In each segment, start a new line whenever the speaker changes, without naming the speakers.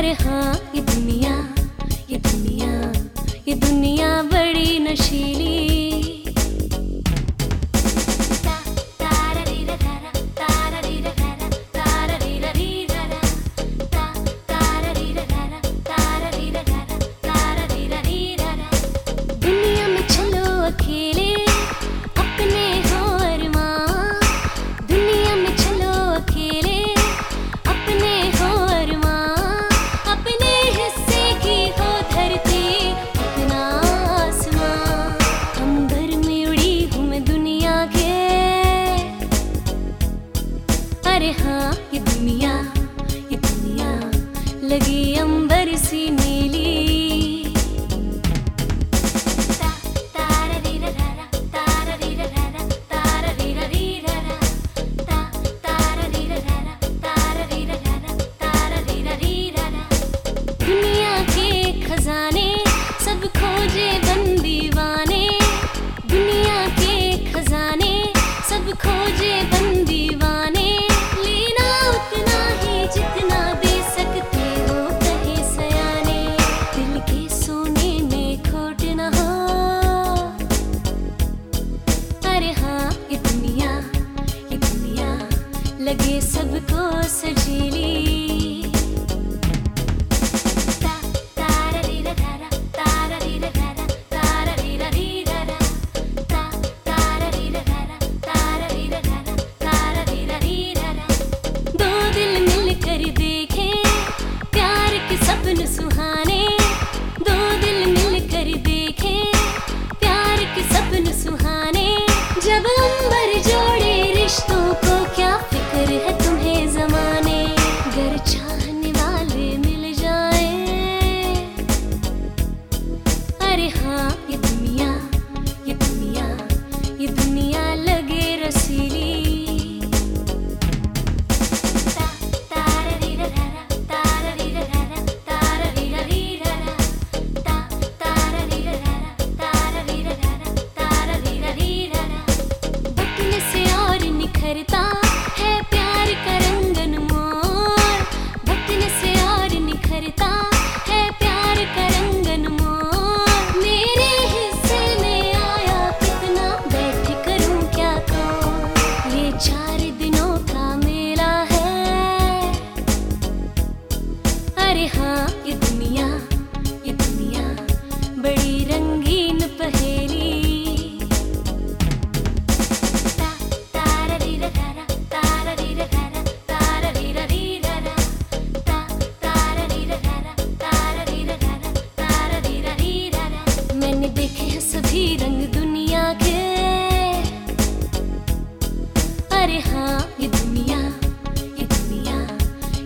पर हाँ ये दुनिया ये दुनिया ये दुनिया बड़ी नशीली। अरे हाँ ये दुनिया ये दुनिया लगे सबको सजीली। अरे हाँ ये दुनिया ये दुनिया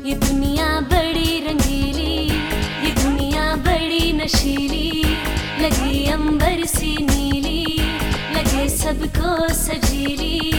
ये दुनिया बड़ी रंगीली, ये दुनिया बड़ी नशीली, लगी अंबर सी नीली, लगे सबको सजीली।